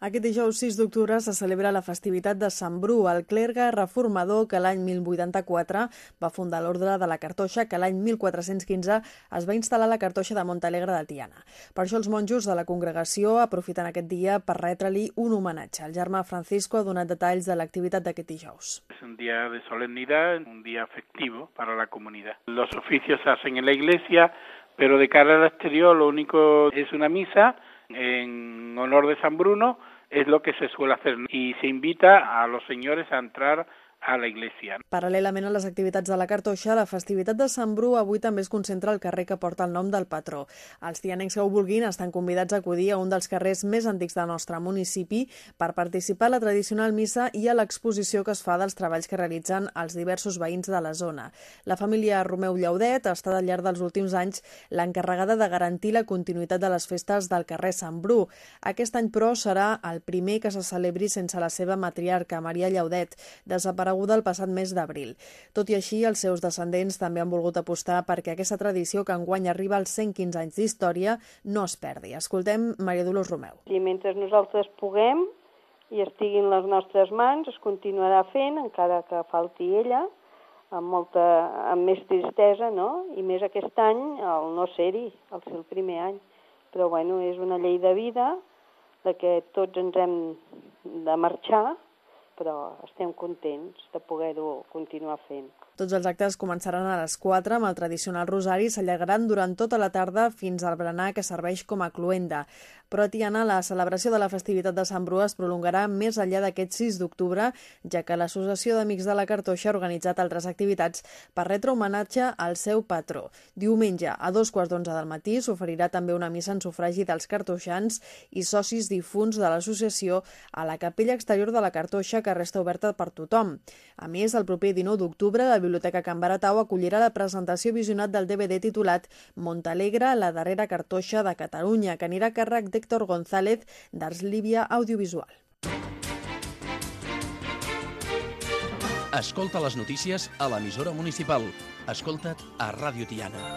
Aquest dijous 6 d'octubre se celebra la festivitat de Sant Bru, el clergue reformador que l'any 1084 va fundar l'Ordre de la Cartoixa, que l'any 1415 es va instal·lar a la Cartoixa de Montalegre de Tiana. Per això els monjos de la congregació aprofiten aquest dia per retre-li un homenatge. El germà Francisco ha donat detalls de l'activitat d'aquest dijous. Es un día de solemnidad, un día festivo para la comunidad. Los oficios se hacen en la iglesia, pero de cara al exterior lo único es una misa en honor de San Bruno es lo que se suele hacer. Y se invita a los señores a entrar a la iglesia. Paral·lelament a les activitats de la cartoixa, la festivitat de Sant Bru avui també es concentra al carrer que porta el nom del patró. Els tianencs que ho vulguin estan convidats a acudir a un dels carrers més antics del nostre municipi per participar a la tradicional missa i a l'exposició que es fa dels treballs que realitzen els diversos veïns de la zona. La família Romeu Llaudet ha estat al llarg dels últims anys l'encarregada de garantir la continuïtat de les festes del carrer Sant Bru. Aquest any, però, serà el primer que se celebri sense la seva matriarca, Maria Llaudet, desapareguda desapareguda el passat mes d'abril. Tot i així, els seus descendents també han volgut apostar perquè aquesta tradició que enguany arriba als 115 anys d'història no es perdi. Escoltem Maria Dolors Romeu. I mentre nosaltres puguem i estiguin les nostres mans, es continuarà fent, encara que falti ella, amb, molta, amb més tristesa, no? I més aquest any, el no ser-hi, el el primer any. Però, bueno, és una llei de vida, de que tots ens hem de marxar, però estem contents de poder-ho continuar fent. Tots els actes començaran a les 4 amb el tradicional rosari i s'allargaran durant tota la tarda fins al berenar que serveix com a cluenda. Però Tiana la celebració de la festivitat de Sant Bru es prolongarà més enllà d'aquest 6 d'octubre, ja que l'Associació d'Amics de la Cartoixa ha organitzat altres activitats per retre homenatge al seu patró. Diumenge, a dos quarts d'onze del matí, s'oferirà també una missa en sufragi dels cartoixans i socis difunts de l'associació a la capella exterior de la Cartoixa que resta oberta per tothom. A més, el proper 19 d'octubre, la Biblioteca Can Baratau acollirà la presentació visionat del DVD titulat Montalegre, la darrera cartoixa de Catalunya, que anirà a càrrec d'Héctor González d'Ars Líbia Audiovisual. Escolta les notícies a l'emissora municipal. Escolta't a Ràdio Tiana.